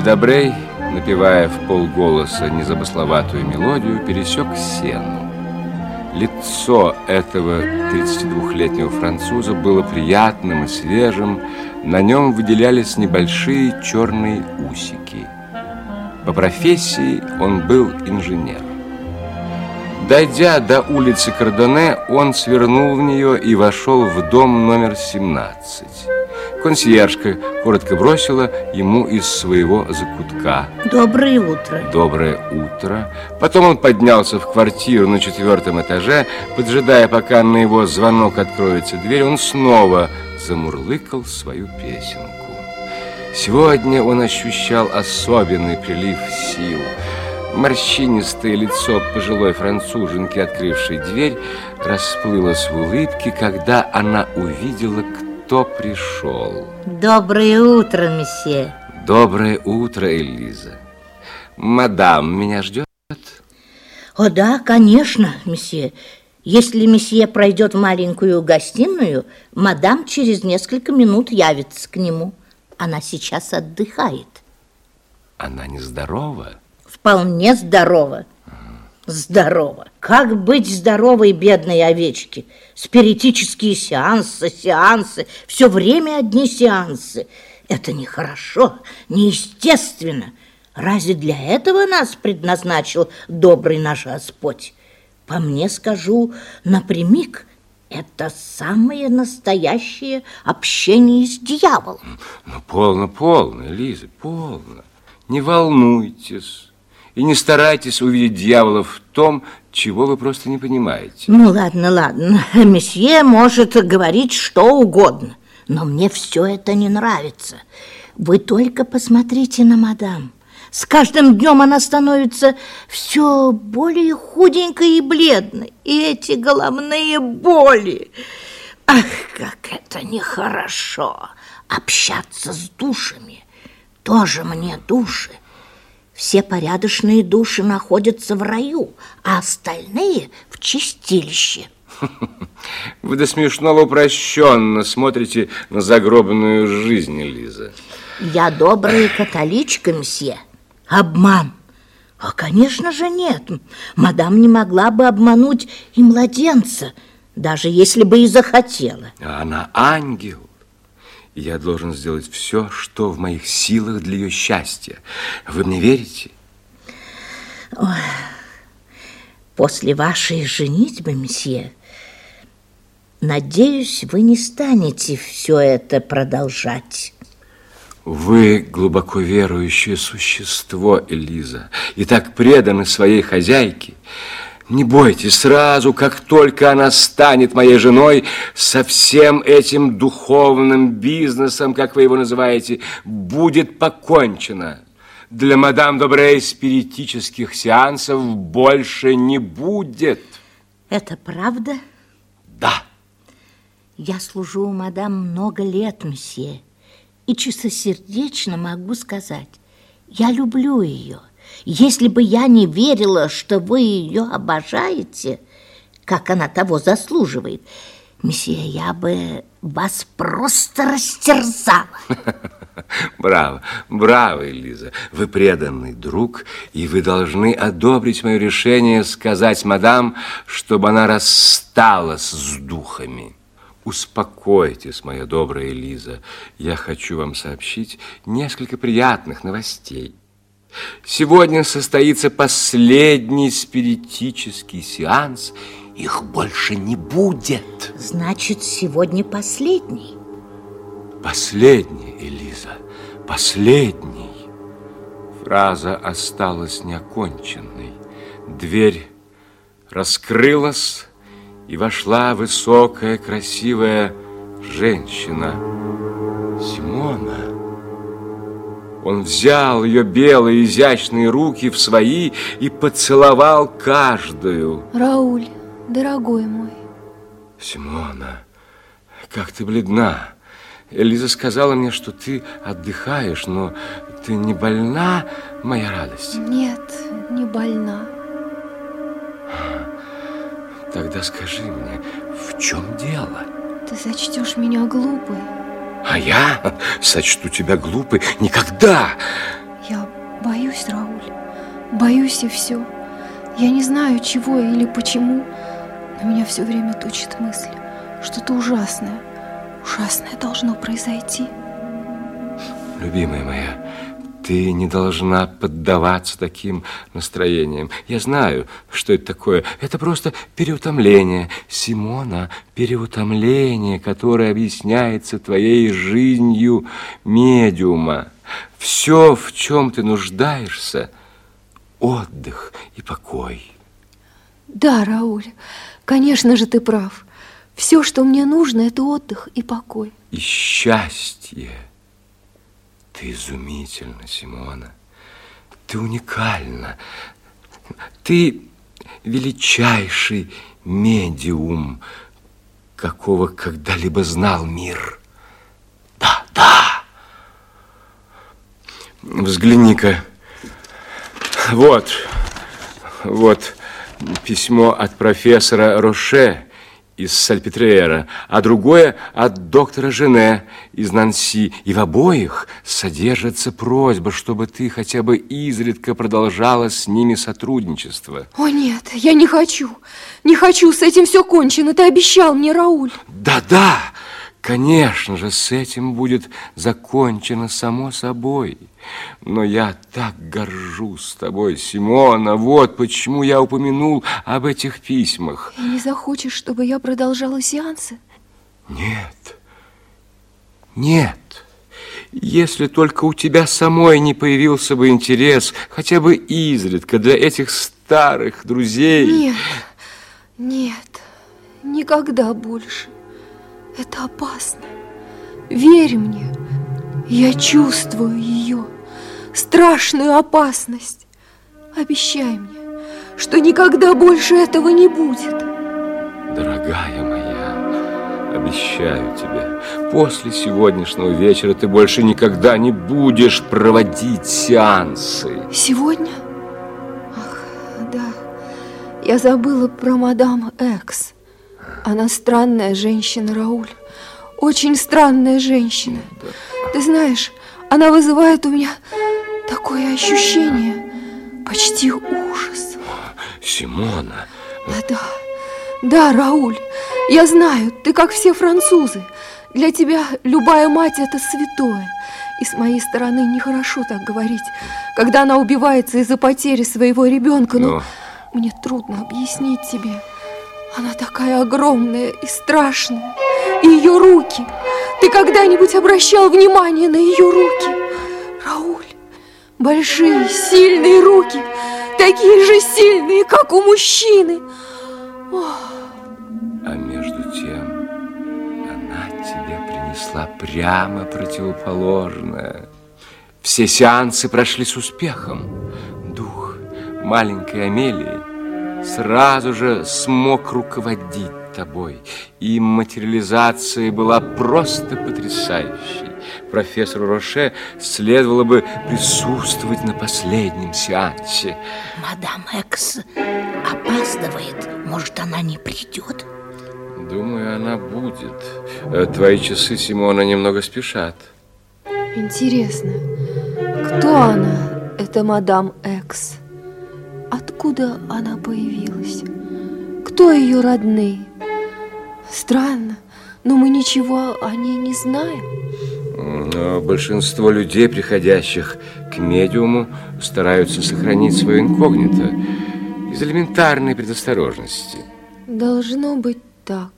Рауль Добрей, напевая в полголоса незамысловатую мелодию, пересек сену. Лицо этого 32-летнего француза было приятным и свежим, на нем выделялись небольшие черные усики. По профессии он был инженер. Дойдя до улицы Кардоне, он свернул в нее и вошел в дом номер 17. Консьержка коротко бросила ему из своего закутка. Доброе утро. Доброе утро. Потом он поднялся в квартиру на четвертом этаже, поджидая, пока на его звонок откроется дверь, он снова замурлыкал свою песенку. Сегодня он ощущал особенный прилив сил. Морщинистое лицо пожилой француженки, открывшей дверь, расплылось в улыбке, когда она увидела, кто пришел. Доброе утро, месье. Доброе утро, Элиза. Мадам меня ждет? О, да, конечно, месье. Если месье пройдет в маленькую гостиную, мадам через несколько минут явится к нему. Она сейчас отдыхает. Она нездорова? Вполне здорова. Здорово. Как быть здоровой бедной овечке? Спиритические сеансы, сеансы, все время одни сеансы. Это нехорошо, неестественно. Разве для этого нас предназначил добрый наш Господь? По мне скажу напрямик, это самое настоящее общение с дьяволом. Ну, полно, полно, Лиза, полно. Не волнуйтесь и не старайтесь увидеть дьявола в том, чего вы просто не понимаете. Ну, ладно, ладно. Месье может говорить что угодно, но мне все это не нравится. Вы только посмотрите на мадам. С каждым днем она становится все более худенькой и бледной. И эти головные боли. Ах, как это нехорошо общаться с душами. Тоже мне души. Все порядочные души находятся в раю, а остальные в чистилище. Вы до смешного упрощенно смотрите на загробную жизнь, Лиза. Я добрая католичка, мсье. Обман. А, конечно же, нет. Мадам не могла бы обмануть и младенца, даже если бы и захотела. Она ангел. Я должен сделать все, что в моих силах для ее счастья. Вы мне верите? Ой, после вашей женитьбы, месье, надеюсь, вы не станете все это продолжать. Вы глубоко верующее существо, Элиза, и так преданы своей хозяйке. Не бойтесь, сразу, как только она станет моей женой, со всем этим духовным бизнесом, как вы его называете, будет покончено. Для мадам Добрей спиритических сеансов больше не будет. Это правда? Да. Я служу у мадам много лет, месье и чистосердечно могу сказать, я люблю ее. Если бы я не верила, что вы ее обожаете, как она того заслуживает, месье, я бы вас просто растерзала. Браво, браво, Элиза. Вы преданный друг, и вы должны одобрить мое решение сказать мадам, чтобы она рассталась с духами. Успокойтесь, моя добрая Лиза. Я хочу вам сообщить несколько приятных новостей. Сегодня состоится последний спиритический сеанс. Их больше не будет. Значит, сегодня последний? Последний, Элиза, последний. Фраза осталась неоконченной. Дверь раскрылась, и вошла высокая, красивая женщина. Симона. Он взял ее белые изящные руки в свои и поцеловал каждую. Рауль, дорогой мой. Симона, как ты бледна. Элиза сказала мне, что ты отдыхаешь, но ты не больна, моя радость? Нет, не больна. Тогда скажи мне, в чем дело? Ты сочтешь меня глупой. А я сочту тебя глупой никогда. Я Боюсь, Рауль, боюсь и все. Я не знаю, чего или почему, но меня все время точит мысль. Что-то ужасное, ужасное должно произойти. Любимая моя, ты не должна поддаваться таким настроениям. Я знаю, что это такое. Это просто переутомление. Симона, переутомление, которое объясняется твоей жизнью медиума. Все, в чем ты нуждаешься, отдых и покой. Да, Рауль, конечно же ты прав. Все, что мне нужно, это отдых и покой. И счастье. Ты изумительна, Симона. Ты уникальна. Ты величайший медиум, какого когда-либо знал мир. Да, да. Взгляни-ка. Вот, вот письмо от профессора Роше из Сальпетриера, а другое от доктора Жене из Нанси. И в обоих содержится просьба, чтобы ты хотя бы изредка продолжала с ними сотрудничество. О нет, я не хочу, не хочу, с этим все кончено, ты обещал мне, Рауль. Да-да, конечно же, с этим будет закончено само собой. Но я так горжусь тобой, Симона. Вот почему я упомянул об этих письмах. И не захочешь, чтобы я продолжала сеансы? Нет, нет. Если только у тебя самой не появился бы интерес, хотя бы изредка, для этих старых друзей. Нет, нет, никогда больше. Это опасно. Верь мне, я чувствую ее, страшную опасность. Обещай мне, что никогда больше этого не будет. Дорогая моя, обещаю тебе, после сегодняшнего вечера ты больше никогда не будешь проводить сеансы. Сегодня? Ах, да, я забыла про мадам Экс. Она странная женщина, Рауль. Очень странная женщина. Ты знаешь, она вызывает у меня такое ощущение, почти ужас. Симона. Да-да, да, Рауль, я знаю, ты как все французы. Для тебя любая мать – это святое. И с моей стороны нехорошо так говорить, когда она убивается из-за потери своего ребенка. Но, но мне трудно объяснить тебе. Она такая огромная и страшная. И ее руки. Ты когда-нибудь обращал внимание на ее руки? Рауль, большие, сильные руки. Такие же сильные, как у мужчины. Ох. А между тем, она тебе принесла прямо противоположное. Все сеансы прошли с успехом. Дух маленькой Амелии сразу же смог руководить тобой. И материализация была просто потрясающей. Профессору Роше следовало бы присутствовать на последнем сеансе. Мадам Экс опаздывает. Может, она не придет? Думаю, она будет. Э, твои часы, Симона, немного спешат. Интересно, кто она, эта мадам Экс? Откуда она появилась? Кто ее родные? Странно, но мы ничего о ней не знаем. Но большинство людей, приходящих к медиуму, стараются сохранить свое инкогнито из элементарной предосторожности. Должно быть так.